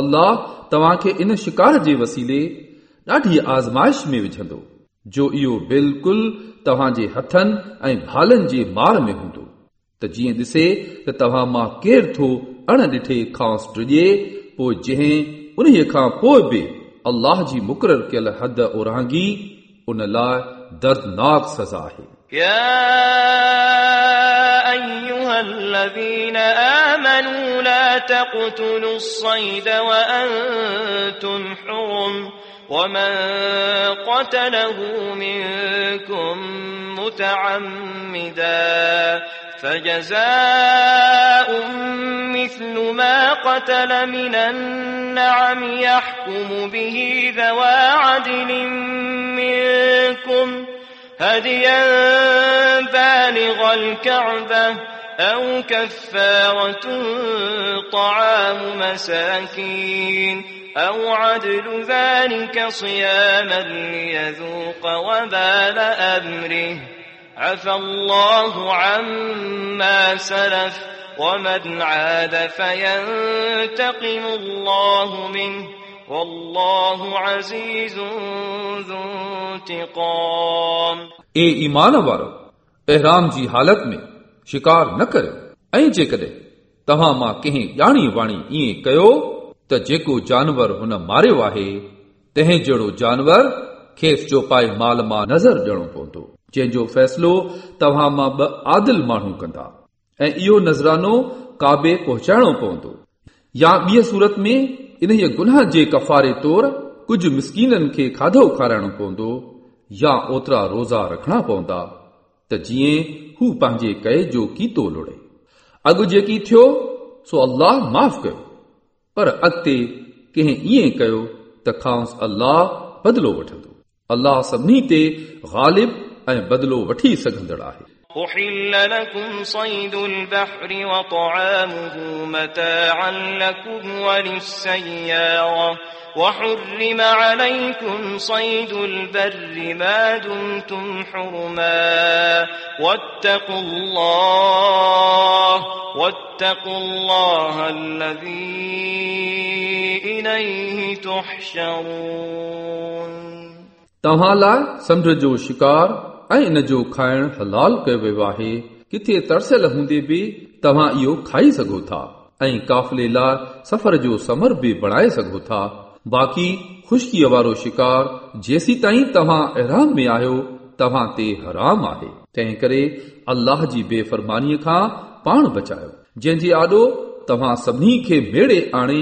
अल्लाह तव्हांखे इन शिकार जे वसीले ॾाढी आज़माइश में विझंदो जो इहो बिल्कुलु तव्हांजे हथनि ऐं भालनि जे मार में हूंदो त जीअं ॾिसे त तव्हां मां केरु थो अण ॾिठे खांस ड्रिजे पोइ जंहिं उन्हीअ खां पोइ बि अल्लाह जी मुक़ररु कयल हद ओरांगी उन लाइ दर्दनाक सज़ा आहे تقتلوا الصيد وأنتم حرم ومن قتله منكم متعمدا فجزاء مثل ما قتل من النعم يحكم به ذوى عدل منكم هديا بالغ الكعبة أو كفارة طعام مساكين أو عدل ذلك صياما ليذوق وبال أمره. عفى الله عما سلف ومن عاد فينتقم الله منه. والله عزيز ذو انتقام. اي ایمان وارو احرام جي حالت میں शिकार न करियो ऐं जेकॾहिं तव्हां मां कंहिं ॼाणी वाणी ईअं कयो त जेको जानवर हुन मारियो आहे तंहिं जहिड़ो जानवर खेसि चोपाए माल मां नज़र ॾियणो पवंदो जंहिंजो फ़ैसिलो तव्हां मां ॿ आदिल माण्हू कंदा ऐं इहो नज़रानो काबे पहुचाइणो पवंदो या ॿीअ सूरत में इन गुनाह जे कफ़ारे तौरु कुझु मिसकीननि खे खाधो खाराइणो पवंदो या ओतिरा रोज़ा रखणा पवंदा त जीअं हू पंहिंजे कए जो कीतो लोड़े अॻु जेकी थियो सो अल्लाह माफ़ कयो पर अॻिते कंहिं ईअं कयो त खांसि अल्लाह बदिलो वठंदो अल्लाह सभिनी ते ग़ालिब ऐं बदिलो वठी सघंदड़ आहे أحل لكم صيد البحر وطعامه متاعا لكم وللسيارة وحرم عليكم صيد البر ما دمتم حرما واتقوا الله واتقوا الله الذي إليه تحشرون توهان لاءِ سمنڊ جو شکار ۽ ان جو کائڻ حلال ڪيو ويو آهي. ڪٿي ترسيل هوندي به توهان اهو کائي سگهو ٿا ۽ قافلي لاءِ سفر جو سمر به بڻائي سگهو ٿا. باقي خشڪيءَ وارو شڪار جيسي تائين توهان احرام ۾ آهيو توهان تي حرام آهي. تنهن ڪري الله جي بيفرمانيءَ کان پاڻ بچايو. جنهن جي آڏو توهان سڀني کي ميڙي آڻي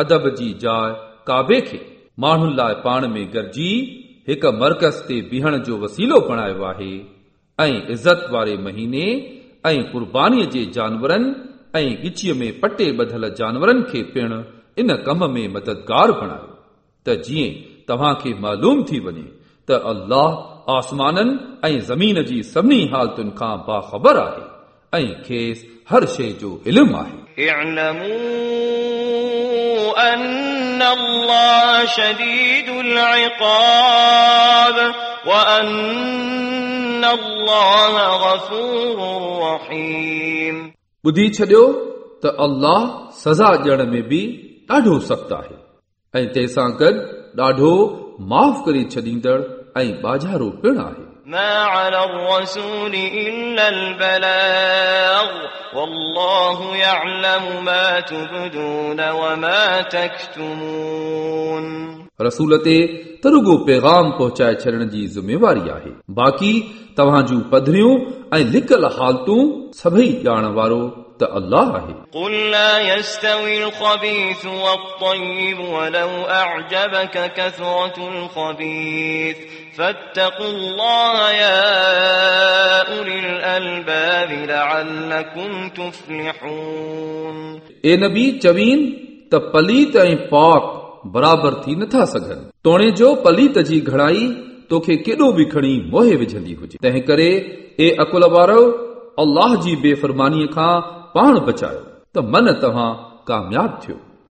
ادب جی کی جائ کعبے کے مان پان میں گرجی ایک مرکز سے بیہن وسیلو بنائے عزت والے مہینے قربانی کے جانور گچی میں پٹ بدل جانور پی کم میں مددگار بنائے۔ تا معلوم تھی وجے تو اللہ آسمان زمین جی کی سبھی حالتوں کا باخبر ہے ہر شی جو ہے أن الله شديد العقاب وأن الله غفور رحيم ॿुधी छॾियो त अल्लाह सज़ा ॾियण में बि ॾाढो सख़्तु आहे ऐं तंहिंसां गॾु ॾाढो माफ़ करे छॾींदड़ ऐं बाज़ारो पिणु आहे ما على الرسول إلا البلاغ والله يعلم ما تبدون وما تكتمون रसूल ते त रुगो पैगाम पहुचाए छॾण जी ज़िमेवारी आहे बाक़ी तव्हां जूं पधरियूं ऐं लिकल हालतूं सभई ॼाण वारो त अल्लाह आहे قل لا يستوي الخبيث والطيب ولو أعجبك كثرة الخبيث فاتقوا الله يا أولي الألباب لعلكم تفلحون ए नबी चवीन त पलीत ऐं पाक बराबरि थी नथा सघनि तोणे जो पलीत जी घड़ाई तोखे केॾो बि खणी मोहे विझंदी हुजे तंहिं करे ए अकुल वारो अल्लाह जी बेफ़रमानीअ खां पाण बचायो त मन तव्हां कामयाब थियो